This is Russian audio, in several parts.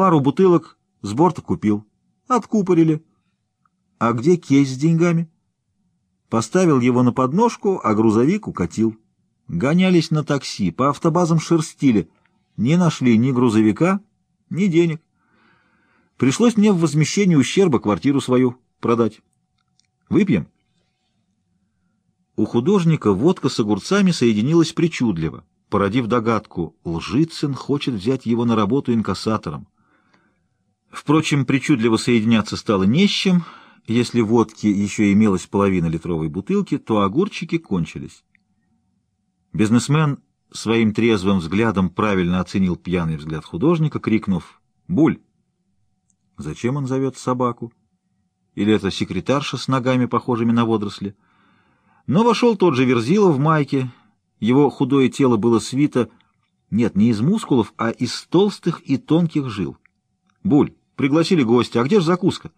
пару бутылок с борта купил. Откупорили. А где кейс с деньгами? Поставил его на подножку, а грузовик укатил. Гонялись на такси, по автобазам шерстили. Не нашли ни грузовика, ни денег. Пришлось мне в возмещении ущерба квартиру свою продать. Выпьем? У художника водка с огурцами соединилась причудливо, породив догадку, Лжицын хочет взять его на работу инкассатором. Впрочем, причудливо соединяться стало не с чем. Если водки еще имелась половина литровой бутылки, то огурчики кончились. Бизнесмен своим трезвым взглядом правильно оценил пьяный взгляд художника, крикнув «Буль!». Зачем он зовет собаку? Или это секретарша с ногами, похожими на водоросли? Но вошел тот же Верзила в майке. Его худое тело было свито, нет, не из мускулов, а из толстых и тонких жил. «Буль!» Пригласили гостя. А где же закуска?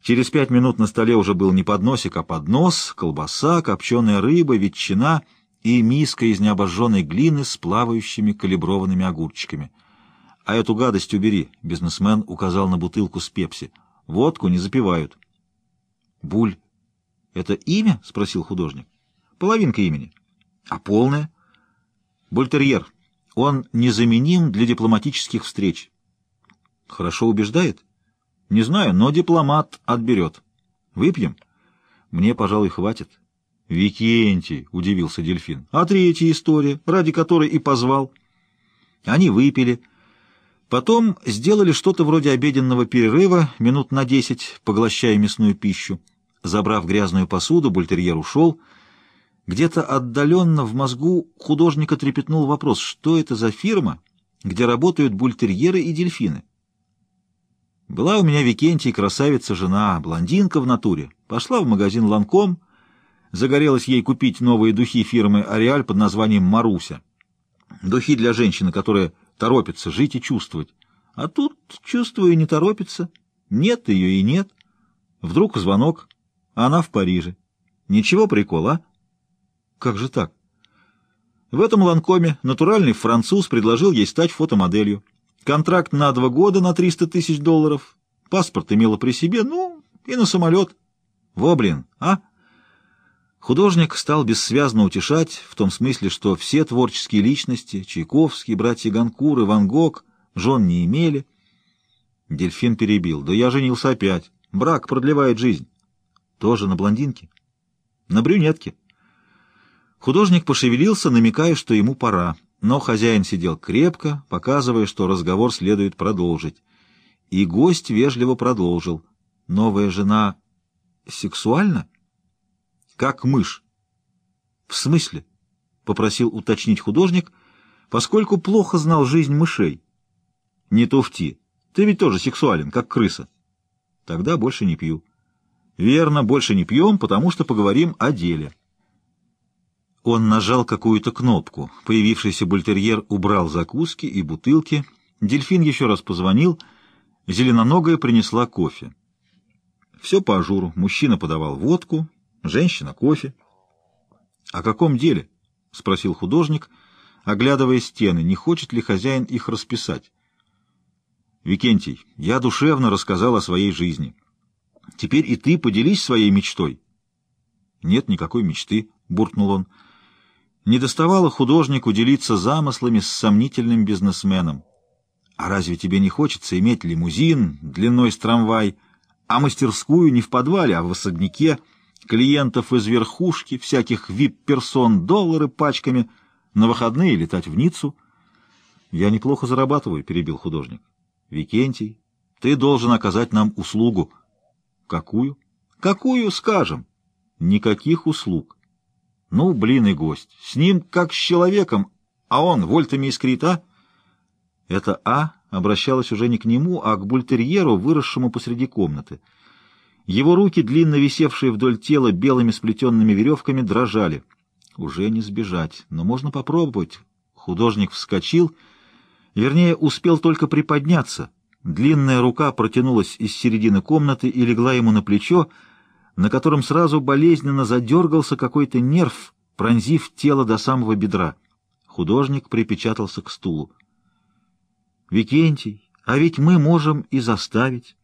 Через пять минут на столе уже был не подносик, а поднос, колбаса, копченая рыба, ветчина и миска из необожженной глины с плавающими калиброванными огурчиками. «А эту гадость убери», — бизнесмен указал на бутылку с пепси. «Водку не запивают». «Буль, это имя?» — спросил художник. «Половинка имени». «А полное?» «Бультерьер. Он незаменим для дипломатических встреч». Хорошо убеждает? Не знаю, но дипломат отберет. Выпьем? Мне, пожалуй, хватит. Викентий, — удивился дельфин. А третья история, ради которой и позвал. Они выпили. Потом сделали что-то вроде обеденного перерыва, минут на десять, поглощая мясную пищу. Забрав грязную посуду, бультерьер ушел. Где-то отдаленно в мозгу художника трепетнул вопрос, что это за фирма, где работают бультерьеры и дельфины. Была у меня Викентий, красавица жена, блондинка в натуре. Пошла в магазин «Ланком», загорелась ей купить новые духи фирмы «Ареаль» под названием «Маруся». Духи для женщины, которая торопится жить и чувствовать. А тут, чувствую, не торопится. Нет ее и нет. Вдруг звонок, она в Париже. Ничего прикола, а? Как же так? В этом Ланкоме натуральный француз предложил ей стать фотомоделью. Контракт на два года на 300 тысяч долларов. Паспорт имела при себе, ну, и на самолет. Во, блин, а? Художник стал бессвязно утешать, в том смысле, что все творческие личности, Чайковский, братья Ганкуры, Ван Гог, жен не имели. Дельфин перебил. Да я женился опять. Брак продлевает жизнь. Тоже на блондинке? На брюнетке. Художник пошевелился, намекая, что ему пора. Но хозяин сидел крепко, показывая, что разговор следует продолжить. И гость вежливо продолжил. Новая жена сексуальна? Как мышь. В смысле? Попросил уточнить художник, поскольку плохо знал жизнь мышей. Не туфти. Ты ведь тоже сексуален, как крыса. Тогда больше не пью. Верно, больше не пьем, потому что поговорим о деле. Он нажал какую-то кнопку. Появившийся бультерьер убрал закуски и бутылки. Дельфин еще раз позвонил. Зеленоногая принесла кофе. Все по ажуру. Мужчина подавал водку, женщина — кофе. — О каком деле? — спросил художник, оглядывая стены. Не хочет ли хозяин их расписать? — Викентий, я душевно рассказал о своей жизни. Теперь и ты поделись своей мечтой. — Нет никакой мечты, — буркнул он. Не доставало художнику делиться замыслами с сомнительным бизнесменом. А разве тебе не хочется иметь лимузин длиной с трамвай, а мастерскую не в подвале, а в особняке, клиентов из верхушки, всяких вип-персон, доллары пачками, на выходные летать в Ниццу? Я неплохо зарабатываю, — перебил художник. Викентий, ты должен оказать нам услугу. Какую? Какую, скажем? Никаких услуг. Ну, блин и гость. С ним как с человеком, а он вольтами искрит, а? Это «а» обращалась уже не к нему, а к бультерьеру, выросшему посреди комнаты. Его руки, длинно висевшие вдоль тела белыми сплетенными веревками, дрожали. Уже не сбежать, но можно попробовать. Художник вскочил, вернее, успел только приподняться. Длинная рука протянулась из середины комнаты и легла ему на плечо, на котором сразу болезненно задергался какой-то нерв, пронзив тело до самого бедра. Художник припечатался к стулу. «Викентий!» — А ведь мы можем и заставить.